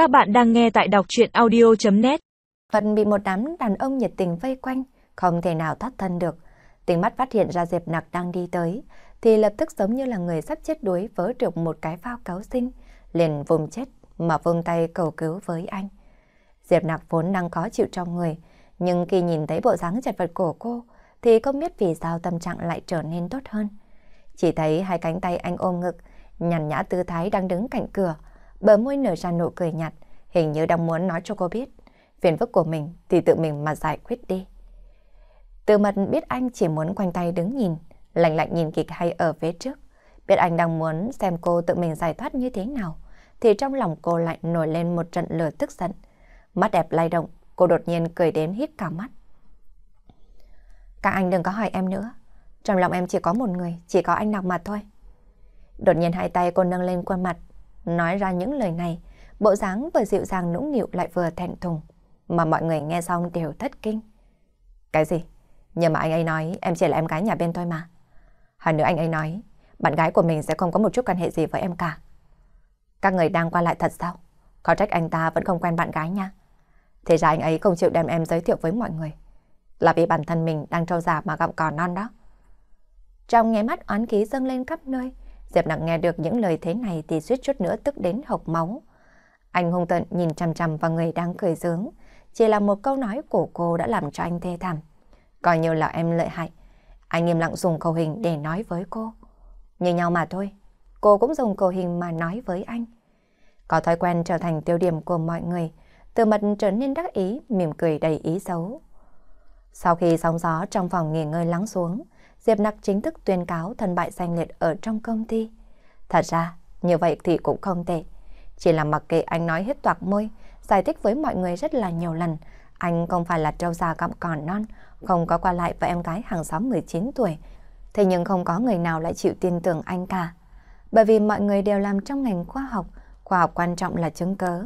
Các bạn đang nghe tại đọc chuyện audio.net Phật bị một đám đàn ông nhiệt tình vây quanh, không thể nào thoát thân được. Tình mắt phát hiện ra Diệp Nặc đang đi tới, thì lập tức giống như là người sắp chết đuối vớ được một cái phao cáo sinh, liền vùng chết mà vung tay cầu cứu với anh. Diệp Nặc vốn đang khó chịu trong người, nhưng khi nhìn thấy bộ dáng chật vật của cô, thì không biết vì sao tâm trạng lại trở nên tốt hơn. Chỉ thấy hai cánh tay anh ôm ngực, nhàn nhã tư thái đang đứng cạnh cửa, bờ môi nở ra nụ cười nhạt, hình như đang muốn nói cho cô biết, phiền phức của mình thì tự mình mà giải quyết đi. Từ mật biết anh chỉ muốn quanh tay đứng nhìn, lạnh lạnh nhìn kịch hay ở phía trước, biết anh đang muốn xem cô tự mình giải thoát như thế nào, thì trong lòng cô lại nổi lên một trận lửa tức giận. Mắt đẹp lay động, cô đột nhiên cười đến hít cả mắt. Các anh đừng có hỏi em nữa, trong lòng em chỉ có một người, chỉ có anh Nọc mà thôi. Đột nhiên hai tay cô nâng lên khuôn mặt, nói ra những lời này, bộ dáng vừa dịu dàng nũng nịu lại vừa thẹn thùng, mà mọi người nghe xong đều thất kinh. Cái gì? Nhưng mà anh ấy nói em chỉ là em gái nhà bên thôi mà. Hơn nữa anh ấy nói, bạn gái của mình sẽ không có một chút quan hệ gì với em cả. Các người đang qua lại thật sao? Có trách anh ta vẫn không quen bạn gái nha. Thế ra anh ấy không chịu đem em giới thiệu với mọi người. Là vì bản thân mình đang trâu già mà gặm cỏ non đó. Trong nghe mắt oán khí dâng lên khắp nơi, Diệp Nặng nghe được những lời thế này thì suýt chút nữa tức đến hộc máu. Anh hung tận nhìn chằm chằm vào người đang cười sướng. Chỉ là một câu nói của cô đã làm cho anh thê thảm. Coi như là em lợi hại. Anh im lặng dùng cầu hình để nói với cô. Như nhau mà thôi. Cô cũng dùng cầu hình mà nói với anh. Có thói quen trở thành tiêu điểm của mọi người. Từ mặt trở nên đắc ý, mỉm cười đầy ý xấu. Sau khi sóng gió trong phòng nghỉ ngơi lắng xuống, Diệp Nặc chính thức tuyên cáo thân bại danh liệt ở trong công ty. Thật ra, như vậy thì cũng không tệ. Chỉ là mặc kệ anh nói hết toạc môi, giải thích với mọi người rất là nhiều lần. Anh không phải là trâu già gặm còn non, không có qua lại với em gái hàng xóm 19 tuổi. Thế nhưng không có người nào lại chịu tin tưởng anh cả. Bởi vì mọi người đều làm trong ngành khoa học, khoa học quan trọng là chứng cớ.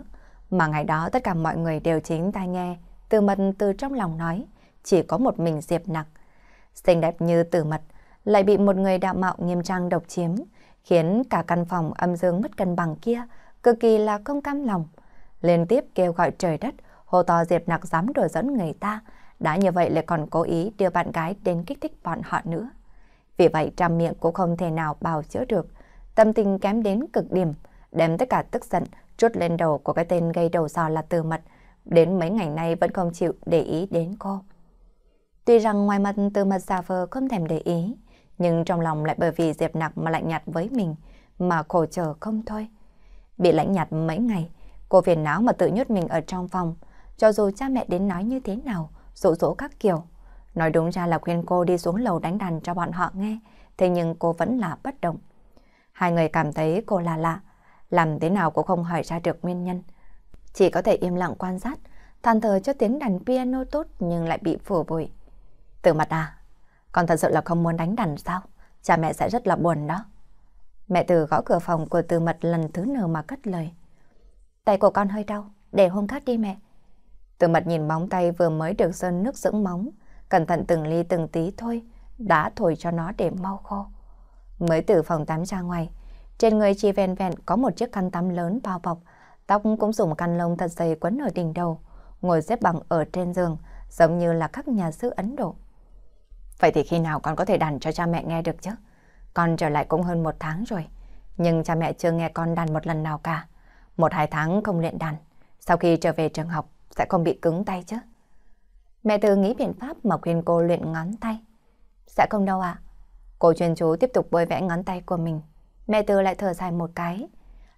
Mà ngày đó tất cả mọi người đều chính tai nghe, từ mật từ trong lòng nói, chỉ có một mình Diệp Nặc xinh đẹp như tử mật, lại bị một người đạo mạo nghiêm trang độc chiếm, khiến cả căn phòng âm dương mất cân bằng kia cực kỳ là không cam lòng. Liên tiếp kêu gọi trời đất, hồ to Diệp Nặc dám đùa dẫn người ta, đã như vậy lại còn cố ý đưa bạn gái đến kích thích bọn họ nữa. Vì vậy trăm miệng cũng không thể nào bào chữa được, tâm tình kém đến cực điểm, đem tất cả tức giận trút lên đầu của cái tên gây đầu sò là từ mật, đến mấy ngày nay vẫn không chịu để ý đến cô. Tuy rằng ngoài mặt từ mặt giả vờ không thèm để ý, nhưng trong lòng lại bởi vì Diệp Nặc mà lạnh nhạt với mình, mà khổ chờ không thôi. Bị lạnh nhạt mấy ngày, cô phiền não mà tự nhốt mình ở trong phòng, cho dù cha mẹ đến nói như thế nào, dỗ dỗ các kiểu. Nói đúng ra là khuyên cô đi xuống lầu đánh đàn cho bọn họ nghe, thế nhưng cô vẫn là bất động. Hai người cảm thấy cô là lạ, làm thế nào cũng không hỏi ra được nguyên nhân. Chỉ có thể im lặng quan sát, than thờ cho tiếng đàn piano tốt nhưng lại bị phủ bụi. Từ mặt à, con thật sự là không muốn đánh đàn sao? Cha mẹ sẽ rất là buồn đó. Mẹ Từ gõ cửa phòng của Từ Mật lần thứ nửa mà cất lời. Tay của con hơi đau, để hôm khác đi mẹ. Từ Mật nhìn móng tay vừa mới được sơn nước dưỡng móng, cẩn thận từng ly từng tí thôi, đã thổi cho nó để mau khô. Mới từ phòng tắm ra ngoài, trên người chị ven vẹn có một chiếc khăn tắm lớn bao bọc, tóc cũng dùng khăn lông thật dày quấn ở đỉnh đầu, ngồi xếp bằng ở trên giường, giống như là các nhà sư Ấn Độ. Vậy thì khi nào con có thể đàn cho cha mẹ nghe được chứ? Con trở lại cũng hơn một tháng rồi. Nhưng cha mẹ chưa nghe con đàn một lần nào cả. Một hai tháng không luyện đàn. Sau khi trở về trường học sẽ không bị cứng tay chứ. Mẹ từ nghĩ biện pháp mà khuyên cô luyện ngón tay. Sẽ không đâu ạ. Cô chuyên chú tiếp tục bôi vẽ ngón tay của mình. Mẹ từ lại thở dài một cái.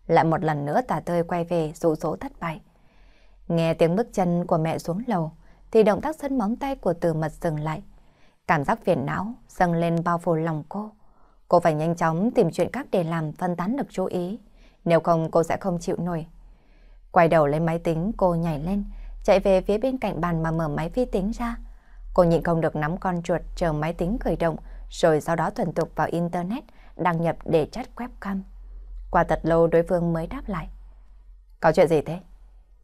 Lại một lần nữa tả tơi quay về dụ dỗ thất bại. Nghe tiếng bước chân của mẹ xuống lầu, thì động tác sân móng tay của từ mật dừng lại. Cảm giác phiền não dâng lên bao phủ lòng cô. Cô phải nhanh chóng tìm chuyện khác để làm phân tán được chú ý. Nếu không cô sẽ không chịu nổi. Quay đầu lên máy tính cô nhảy lên, chạy về phía bên cạnh bàn mà mở máy vi tính ra. Cô nhịn không được nắm con chuột chờ máy tính khởi động, rồi sau đó thuần tục vào Internet đăng nhập để chat webcam. Qua thật lâu đối phương mới đáp lại. Có chuyện gì thế?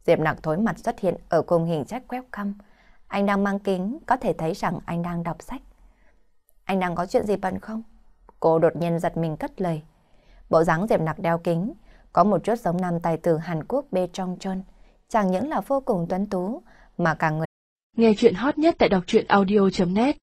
Diệp nặng thối mặt xuất hiện ở cùng hình chat webcam. Anh đang mang kính, có thể thấy rằng anh đang đọc sách. Anh đang có chuyện gì bận không? Cô đột nhiên giật mình cất lời. Bộ dáng Diệp Nặc đeo kính, có một chút giống nam tài tử Hàn Quốc Bê Trong Chon, chẳng những là vô cùng tuấn tú, mà cả người. Nghe chuyện hot nhất tại đọc truyện audio.net